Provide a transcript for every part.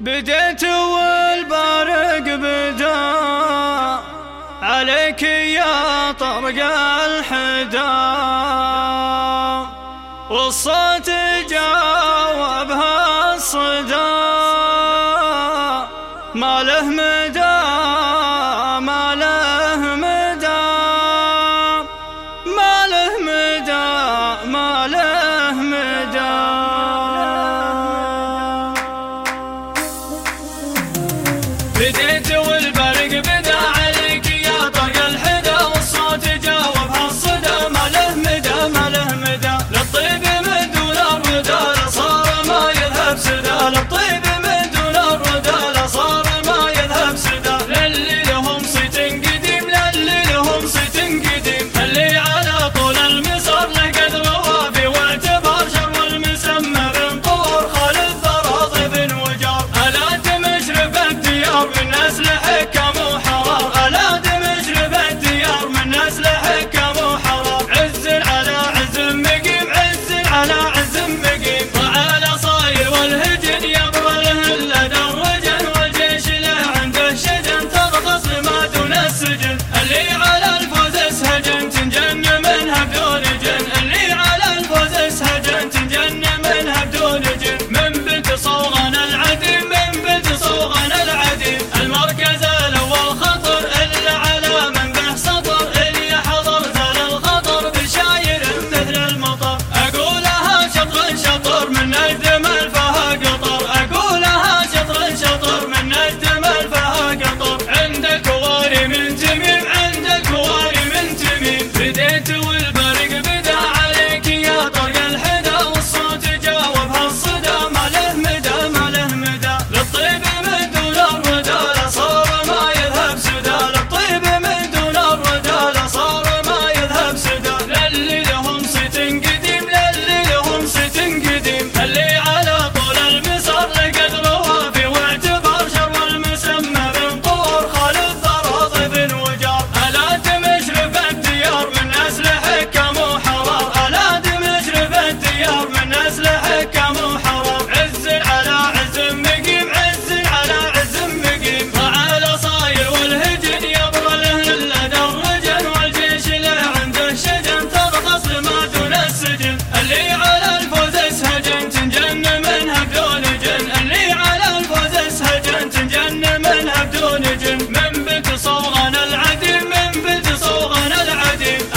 بديت والبارق بدا عليك يا طرق الحدا. والصوت جاوبها الصدا. ما له مدى ما له مدى. ما له مدى ما له مدى. بديت والبارق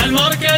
el